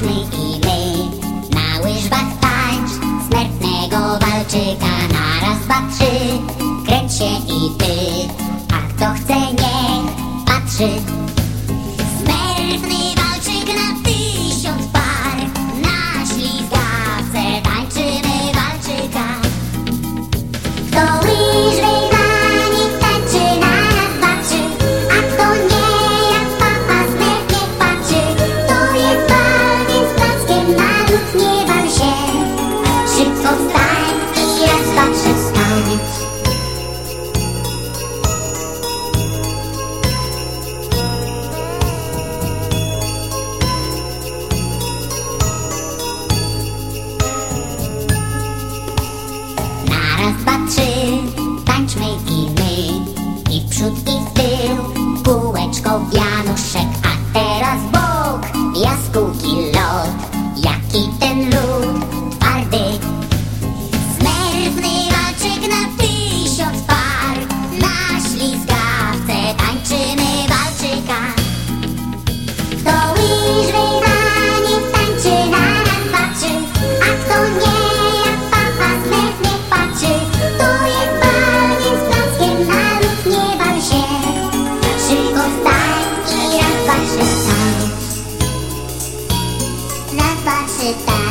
tańczmy i my. Na łyżwach tańcz Smertnego walczyka Na raz, dwa, trzy. Kręć się i ty. A kto chce niech patrzy. Smertny walczyk Raz, dwa, trzy, tańczmy i 知道。